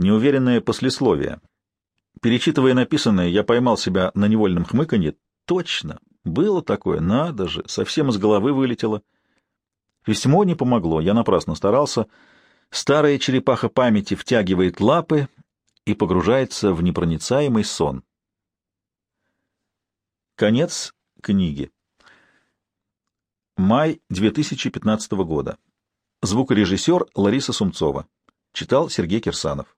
неуверенное послесловие. Перечитывая написанное, я поймал себя на невольном хмыканье. Точно, было такое, надо же, совсем из головы вылетело. Письмо не помогло, я напрасно старался. Старая черепаха памяти втягивает лапы и погружается в непроницаемый сон. Конец книги. Май 2015 года. Звукорежиссер Лариса Сумцова. Читал Сергей Кирсанов.